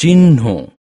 चिन्हों